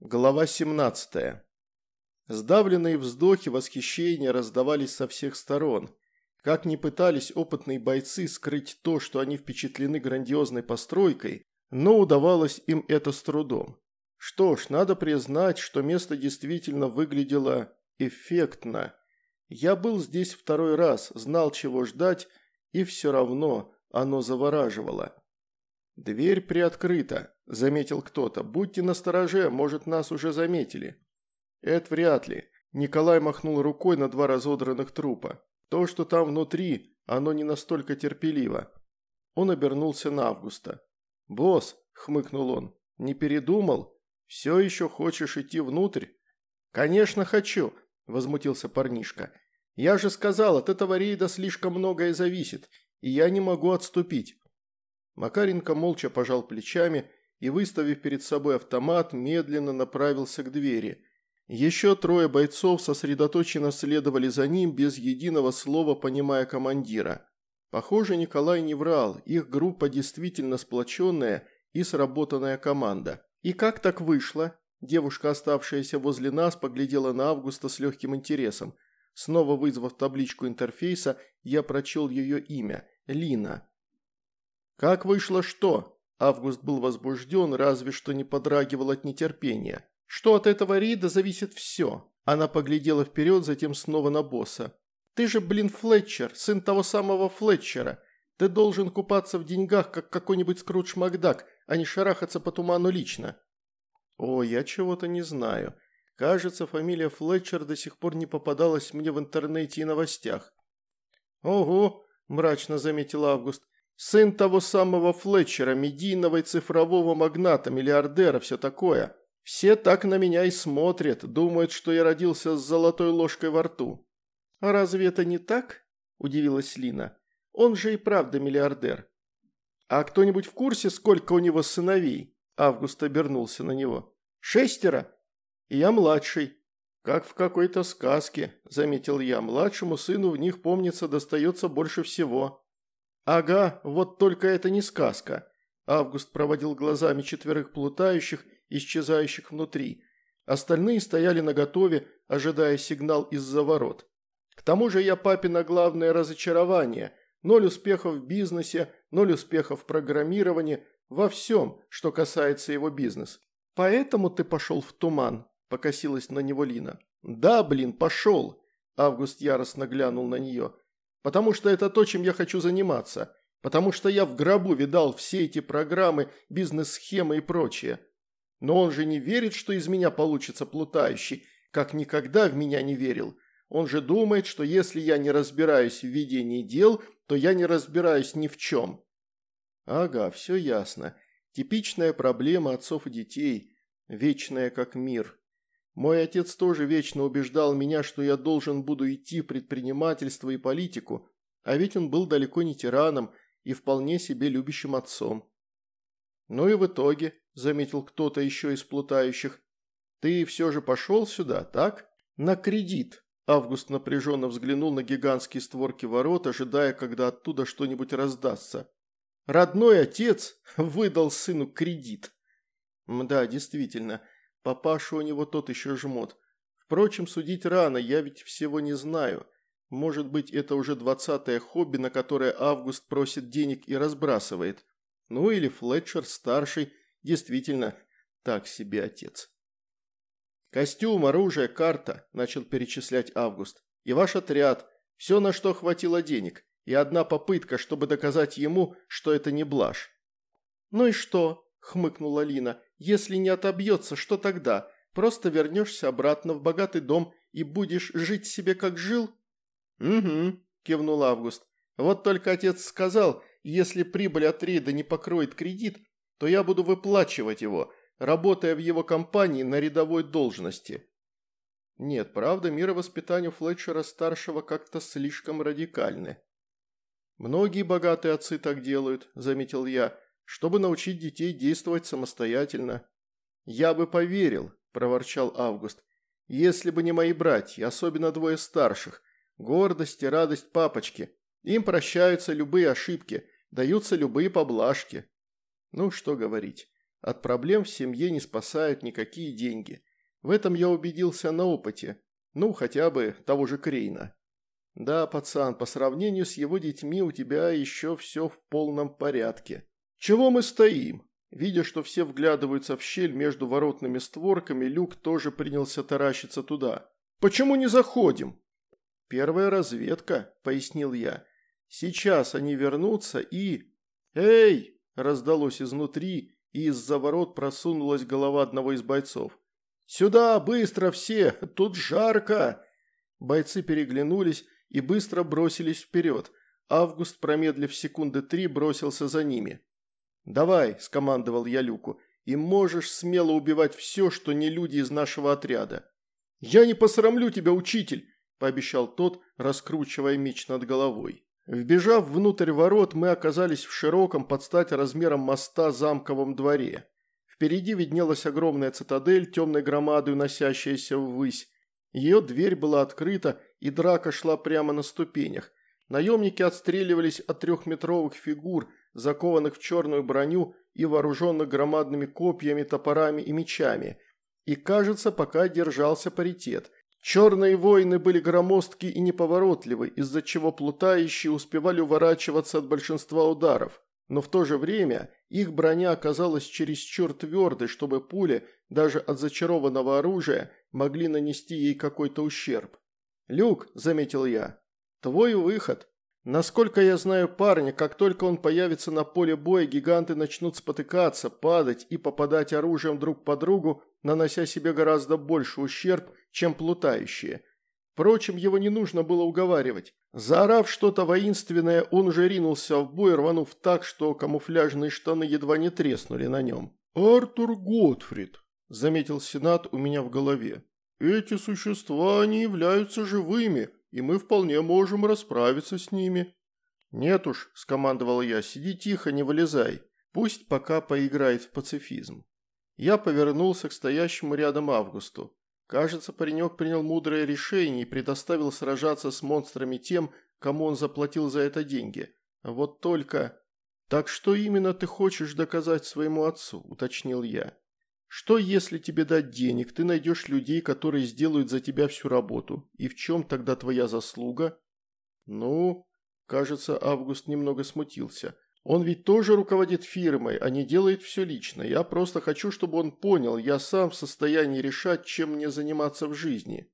Глава 17. Сдавленные вздохи восхищения раздавались со всех сторон. Как ни пытались опытные бойцы скрыть то, что они впечатлены грандиозной постройкой, но удавалось им это с трудом. Что ж, надо признать, что место действительно выглядело эффектно. Я был здесь второй раз, знал, чего ждать, и все равно оно завораживало. «Дверь приоткрыта», – заметил кто-то. «Будьте настороже, может, нас уже заметили». «Это вряд ли». Николай махнул рукой на два разодранных трупа. «То, что там внутри, оно не настолько терпеливо». Он обернулся на Августа. «Босс», – хмыкнул он, – «не передумал? Все еще хочешь идти внутрь?» «Конечно хочу», – возмутился парнишка. «Я же сказал, от этого рейда слишком многое зависит, и я не могу отступить. Макаренко молча пожал плечами и, выставив перед собой автомат, медленно направился к двери. Еще трое бойцов сосредоточенно следовали за ним, без единого слова понимая командира. Похоже, Николай не врал, их группа действительно сплоченная и сработанная команда. «И как так вышло?» Девушка, оставшаяся возле нас, поглядела на Августа с легким интересом. Снова вызвав табличку интерфейса, я прочел ее имя – Лина. «Как вышло что?» Август был возбужден, разве что не подрагивал от нетерпения. «Что от этого рейда зависит все?» Она поглядела вперед, затем снова на босса. «Ты же, блин, Флетчер, сын того самого Флетчера. Ты должен купаться в деньгах, как какой-нибудь Скрудж Макдак, а не шарахаться по туману лично». «О, я чего-то не знаю. Кажется, фамилия Флетчер до сих пор не попадалась мне в интернете и новостях». «Ого», – мрачно заметил Август, Сын того самого Флетчера, медийного и цифрового магната, миллиардера, все такое. Все так на меня и смотрят, думают, что я родился с золотой ложкой во рту». «А разве это не так?» – удивилась Лина. «Он же и правда миллиардер». «А кто-нибудь в курсе, сколько у него сыновей?» Август обернулся на него. «Шестеро? И я младший». «Как в какой-то сказке», – заметил я. «Младшему сыну в них, помнится, достается больше всего». «Ага, вот только это не сказка». Август проводил глазами четверых плутающих, исчезающих внутри. Остальные стояли наготове, ожидая сигнал из-за ворот. К тому же я папина главное разочарование. Ноль успехов в бизнесе, ноль успехов в программировании, во всем, что касается его бизнеса. «Поэтому ты пошел в туман», – покосилась на него Лина. «Да, блин, пошел», – Август яростно глянул на нее. Потому что это то, чем я хочу заниматься. Потому что я в гробу видал все эти программы, бизнес-схемы и прочее. Но он же не верит, что из меня получится плутающий, как никогда в меня не верил. Он же думает, что если я не разбираюсь в ведении дел, то я не разбираюсь ни в чем. Ага, все ясно. Типичная проблема отцов и детей. Вечная как мир. Мой отец тоже вечно убеждал меня, что я должен буду идти в предпринимательство и политику, а ведь он был далеко не тираном и вполне себе любящим отцом. Ну и в итоге, заметил кто-то еще из плутающих, ты все же пошел сюда, так? На кредит. Август напряженно взглянул на гигантские створки ворот, ожидая, когда оттуда что-нибудь раздастся. Родной отец выдал сыну кредит. Да, действительно, Папаша у него тот еще жмот. Впрочем, судить рано, я ведь всего не знаю. Может быть, это уже двадцатое хобби, на которое Август просит денег и разбрасывает. Ну или Флетчер старший, действительно, так себе отец. «Костюм, оружие, карта», – начал перечислять Август. «И ваш отряд. Все, на что хватило денег. И одна попытка, чтобы доказать ему, что это не блажь». «Ну и что?» – хмыкнула Лина. Если не отобьется, что тогда? Просто вернешься обратно в богатый дом и будешь жить себе как жил?» «Угу», – кивнул Август. «Вот только отец сказал, если прибыль от рейда не покроет кредит, то я буду выплачивать его, работая в его компании на рядовой должности». Нет, правда, мировоспитание Флетчера-старшего как-то слишком радикальны. «Многие богатые отцы так делают», – заметил я чтобы научить детей действовать самостоятельно. «Я бы поверил», – проворчал Август, – «если бы не мои братья, особенно двое старших. Гордость и радость папочки. Им прощаются любые ошибки, даются любые поблажки». Ну, что говорить. От проблем в семье не спасают никакие деньги. В этом я убедился на опыте. Ну, хотя бы того же Крейна. Да, пацан, по сравнению с его детьми у тебя еще все в полном порядке. Чего мы стоим? Видя, что все вглядываются в щель между воротными створками, Люк тоже принялся таращиться туда. «Почему не заходим?» «Первая разведка», – пояснил я. «Сейчас они вернутся и...» «Эй!» – раздалось изнутри, и из-за ворот просунулась голова одного из бойцов. «Сюда, быстро все! Тут жарко!» Бойцы переглянулись и быстро бросились вперед. Август, промедлив секунды три, бросился за ними. «Давай», – скомандовал я Люку, – «и можешь смело убивать все, что не люди из нашего отряда». «Я не посрамлю тебя, учитель», – пообещал тот, раскручивая меч над головой. Вбежав внутрь ворот, мы оказались в широком под стать размером моста замковом дворе. Впереди виднелась огромная цитадель, темной громадой уносящаяся ввысь. Ее дверь была открыта, и драка шла прямо на ступенях. Наемники отстреливались от трехметровых фигур, закованных в черную броню и вооруженных громадными копьями, топорами и мечами. И, кажется, пока держался паритет. Черные воины были громоздки и неповоротливы, из-за чего плутающие успевали уворачиваться от большинства ударов. Но в то же время их броня оказалась чересчур твердой, чтобы пули, даже от зачарованного оружия, могли нанести ей какой-то ущерб. «Люк», – заметил я, – «твой выход». Насколько я знаю парня, как только он появится на поле боя, гиганты начнут спотыкаться, падать и попадать оружием друг по другу, нанося себе гораздо больше ущерб, чем плутающие. Впрочем, его не нужно было уговаривать. Заорав что-то воинственное, он уже ринулся в бой, рванув так, что камуфляжные штаны едва не треснули на нем. «Артур Готфрид», – заметил Сенат у меня в голове. «Эти существа не являются живыми» и мы вполне можем расправиться с ними». «Нет уж», – скомандовал я, – «сиди тихо, не вылезай. Пусть пока поиграет в пацифизм». Я повернулся к стоящему рядом Августу. Кажется, паренек принял мудрое решение и предоставил сражаться с монстрами тем, кому он заплатил за это деньги. Вот только... «Так что именно ты хочешь доказать своему отцу?» – уточнил я. Что, если тебе дать денег, ты найдешь людей, которые сделают за тебя всю работу? И в чем тогда твоя заслуга? Ну, кажется, Август немного смутился. Он ведь тоже руководит фирмой, а не делает все лично. Я просто хочу, чтобы он понял, я сам в состоянии решать, чем мне заниматься в жизни.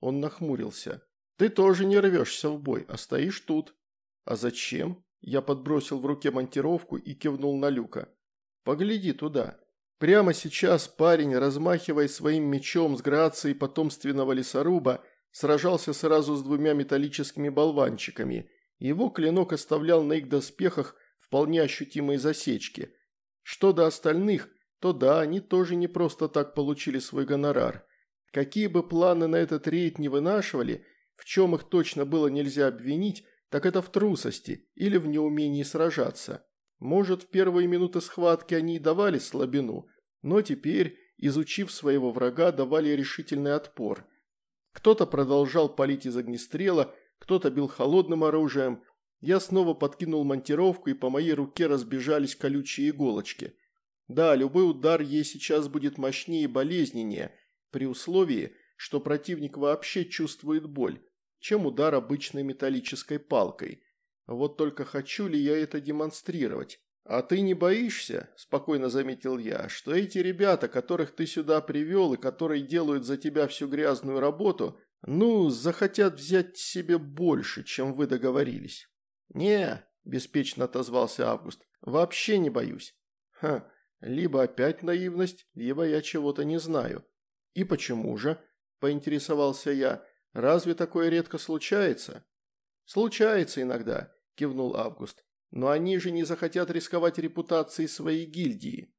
Он нахмурился. Ты тоже не рвешься в бой, а стоишь тут. А зачем? Я подбросил в руке монтировку и кивнул на Люка. Погляди туда. Прямо сейчас парень, размахивая своим мечом с грацией потомственного лесоруба, сражался сразу с двумя металлическими болванчиками. Его клинок оставлял на их доспехах вполне ощутимые засечки. Что до остальных, то да, они тоже не просто так получили свой гонорар. Какие бы планы на этот рейд не вынашивали, в чем их точно было нельзя обвинить, так это в трусости или в неумении сражаться. Может, в первые минуты схватки они и давали слабину, но теперь, изучив своего врага, давали решительный отпор. Кто-то продолжал палить из огнестрела, кто-то бил холодным оружием. Я снова подкинул монтировку, и по моей руке разбежались колючие иголочки. Да, любой удар ей сейчас будет мощнее и болезненнее, при условии, что противник вообще чувствует боль, чем удар обычной металлической палкой – вот только хочу ли я это демонстрировать? А ты не боишься, спокойно заметил я, что эти ребята, которых ты сюда привел и которые делают за тебя всю грязную работу, ну, захотят взять себе больше, чем вы договорились? Не, беспечно отозвался Август, вообще не боюсь. Ха, либо опять наивность, либо я чего-то не знаю. И почему же? Поинтересовался я. Разве такое редко случается? Случается иногда кивнул Август. «Но они же не захотят рисковать репутацией своей гильдии».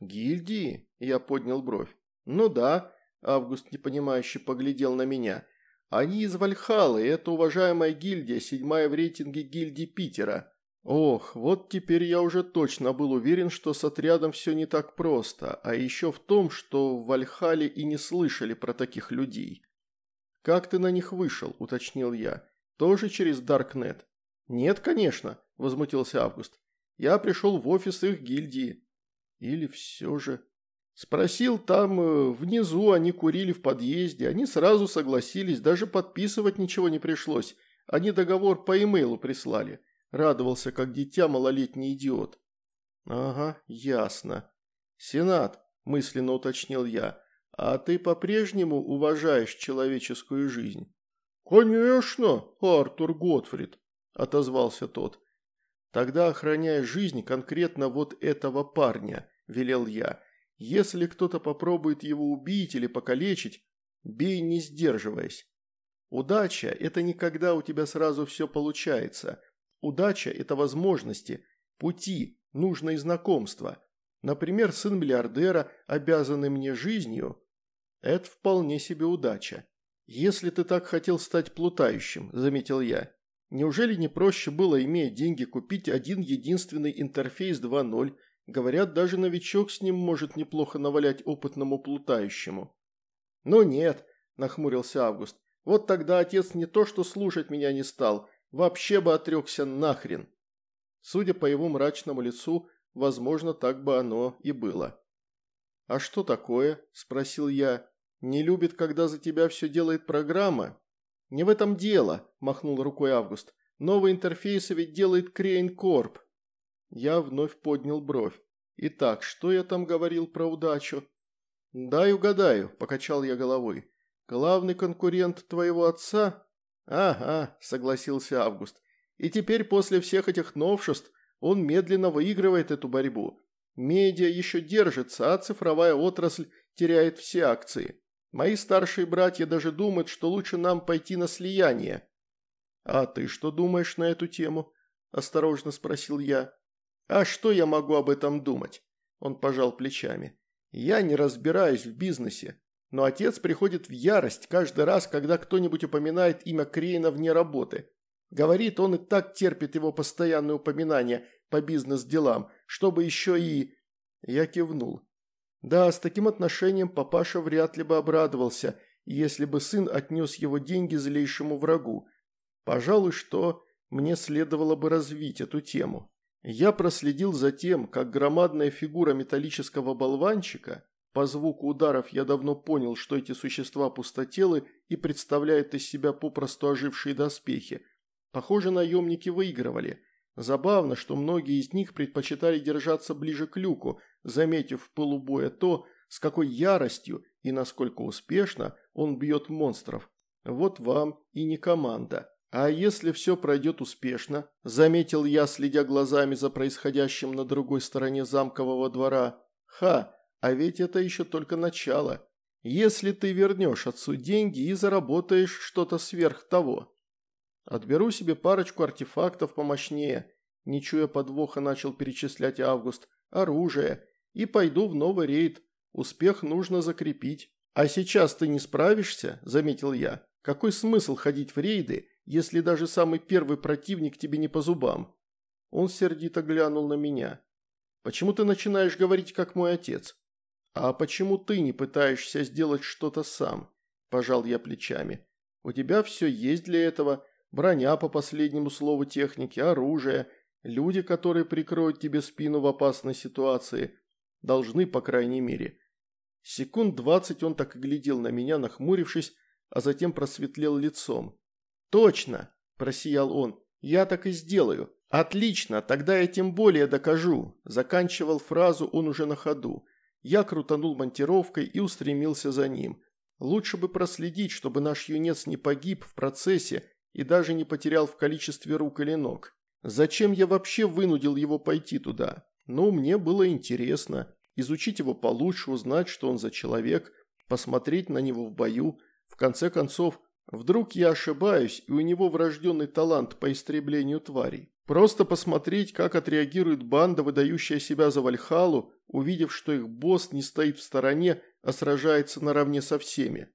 «Гильдии?» – я поднял бровь. «Ну да», – Август непонимающе поглядел на меня. «Они из Вальхалы, это уважаемая гильдия, седьмая в рейтинге гильдии Питера». Ох, вот теперь я уже точно был уверен, что с отрядом все не так просто, а еще в том, что в Вальхале и не слышали про таких людей. «Как ты на них вышел?» – уточнил я. «Тоже через Даркнет?» «Нет, конечно», – возмутился Август. «Я пришел в офис их гильдии». Или все же... Спросил, там э, внизу они курили в подъезде, они сразу согласились, даже подписывать ничего не пришлось. Они договор по имейлу прислали. Радовался, как дитя малолетний идиот. Ага, ясно. Сенат, мысленно уточнил я, а ты по-прежнему уважаешь человеческую жизнь? Конечно, Артур Готфрид, отозвался тот. Тогда охраняя жизнь конкретно вот этого парня, велел я. Если кто-то попробует его убить или покалечить, бей не сдерживаясь. Удача – это не когда у тебя сразу все получается. Удача – это возможности, пути, нужные знакомства. Например, сын миллиардера, обязанный мне жизнью – это вполне себе удача. Если ты так хотел стать плутающим, заметил я, неужели не проще было, имея деньги, купить один единственный интерфейс 2.0? Говорят, даже новичок с ним может неплохо навалять опытному плутающему. Ну нет, нахмурился Август. Вот тогда отец не то что слушать меня не стал, вообще бы отрекся нахрен. Судя по его мрачному лицу, возможно, так бы оно и было. «А что такое?» – спросил я. «Не любит, когда за тебя все делает программа?» «Не в этом дело», – махнул рукой Август. «Новый интерфейс ведь делает Крейн Корп». Я вновь поднял бровь. «Итак, что я там говорил про удачу?» «Дай угадаю», – покачал я головой. «Главный конкурент твоего отца?» «Ага», – согласился Август. «И теперь после всех этих новшеств он медленно выигрывает эту борьбу. Медиа еще держится, а цифровая отрасль теряет все акции. Мои старшие братья даже думают, что лучше нам пойти на слияние». «А ты что думаешь на эту тему?» – осторожно спросил я. «А что я могу об этом думать?» – он пожал плечами. «Я не разбираюсь в бизнесе. Но отец приходит в ярость каждый раз, когда кто-нибудь упоминает имя Крейна вне работы. Говорит, он и так терпит его постоянное упоминание по бизнес-делам, чтобы еще и... Я кивнул. Да, с таким отношением папаша вряд ли бы обрадовался, если бы сын отнес его деньги злейшему врагу. Пожалуй, что мне следовало бы развить эту тему. Я проследил за тем, как громадная фигура металлического болванчика по звуку ударов я давно понял, что эти существа пустотелы и представляют из себя попросту ожившие доспехи. Похоже, наемники выигрывали. Забавно, что многие из них предпочитали держаться ближе к люку, заметив в полубоя то, с какой яростью и насколько успешно он бьет монстров. Вот вам и не команда. А если все пройдет успешно, заметил я, следя глазами за происходящим на другой стороне замкового двора. Ха, а ведь это еще только начало. Если ты вернешь отцу деньги и заработаешь что-то сверх того. Отберу себе парочку артефактов помощнее. Не чуя подвоха, начал перечислять Август. Оружие. И пойду в новый рейд. Успех нужно закрепить. А сейчас ты не справишься, заметил я. Какой смысл ходить в рейды, если даже самый первый противник тебе не по зубам? Он сердито глянул на меня. Почему ты начинаешь говорить, как мой отец? «А почему ты не пытаешься сделать что-то сам?» – пожал я плечами. «У тебя все есть для этого. Броня по последнему слову техники, оружие, люди, которые прикроют тебе спину в опасной ситуации. Должны, по крайней мере». Секунд двадцать он так и глядел на меня, нахмурившись, а затем просветлел лицом. «Точно!» – просиял он. «Я так и сделаю. Отлично, тогда я тем более докажу». Заканчивал фразу он уже на ходу. Я крутанул монтировкой и устремился за ним. Лучше бы проследить, чтобы наш юнец не погиб в процессе и даже не потерял в количестве рук или ног. Зачем я вообще вынудил его пойти туда? Ну, мне было интересно. Изучить его получше, узнать, что он за человек, посмотреть на него в бою. В конце концов, вдруг я ошибаюсь, и у него врожденный талант по истреблению тварей. Просто посмотреть, как отреагирует банда, выдающая себя за Вальхалу, увидев, что их босс не стоит в стороне, а сражается наравне со всеми.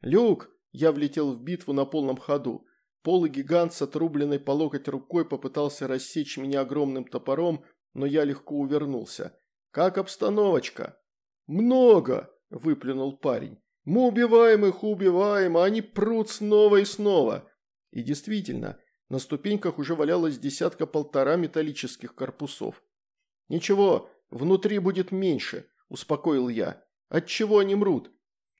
«Люк!» – я влетел в битву на полном ходу. Полый гигант с отрубленной по локоть рукой попытался рассечь меня огромным топором, но я легко увернулся. «Как обстановочка?» «Много!» – выплюнул парень. «Мы убиваем их, убиваем, а они прут снова и снова!» И действительно – на ступеньках уже валялось десятка-полтора металлических корпусов. «Ничего, внутри будет меньше», – успокоил я. «От чего они мрут?»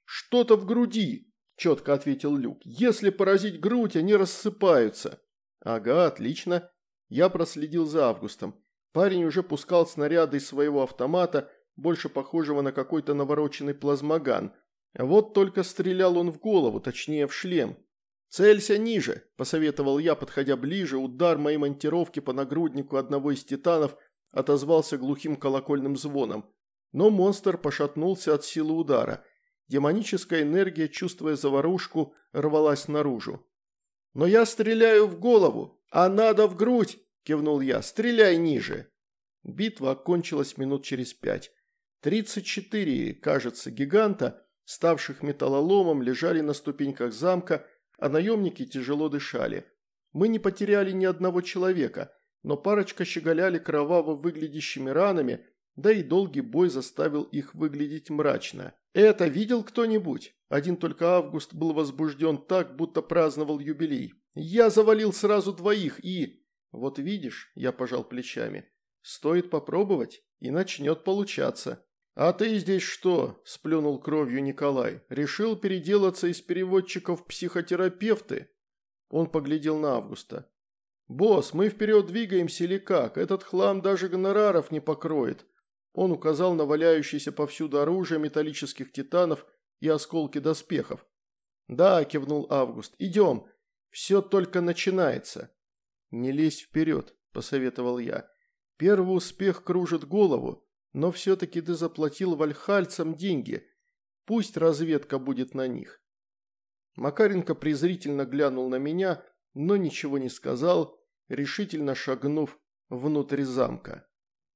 «Что-то в груди», – четко ответил Люк. «Если поразить грудь, они рассыпаются». «Ага, отлично». Я проследил за Августом. Парень уже пускал снаряды из своего автомата, больше похожего на какой-то навороченный плазмоган. Вот только стрелял он в голову, точнее в шлем. «Целься ниже», – посоветовал я, подходя ближе. Удар моей монтировки по нагруднику одного из титанов отозвался глухим колокольным звоном. Но монстр пошатнулся от силы удара. Демоническая энергия, чувствуя заварушку, рвалась наружу. «Но я стреляю в голову, а надо в грудь!» – кивнул я. «Стреляй ниже!» Битва окончилась минут через пять. Тридцать четыре, кажется, гиганта, ставших металлоломом, лежали на ступеньках замка, а наемники тяжело дышали. Мы не потеряли ни одного человека, но парочка щеголяли кроваво выглядящими ранами, да и долгий бой заставил их выглядеть мрачно. «Это видел кто-нибудь?» Один только Август был возбужден так, будто праздновал юбилей. «Я завалил сразу двоих и...» «Вот видишь», – я пожал плечами, – «стоит попробовать, и начнет получаться». «А ты здесь что?» – сплюнул кровью Николай. «Решил переделаться из переводчиков в психотерапевты?» Он поглядел на Августа. «Босс, мы вперед двигаемся или как? Этот хлам даже гонораров не покроет». Он указал на валяющееся повсюду оружие металлических титанов и осколки доспехов. «Да», – кивнул Август, – «идем. Все только начинается». «Не лезь вперед», – посоветовал я. «Первый успех кружит голову, но все-таки ты заплатил вальхальцам деньги. Пусть разведка будет на них». Макаренко презрительно глянул на меня, но ничего не сказал, решительно шагнув внутрь замка.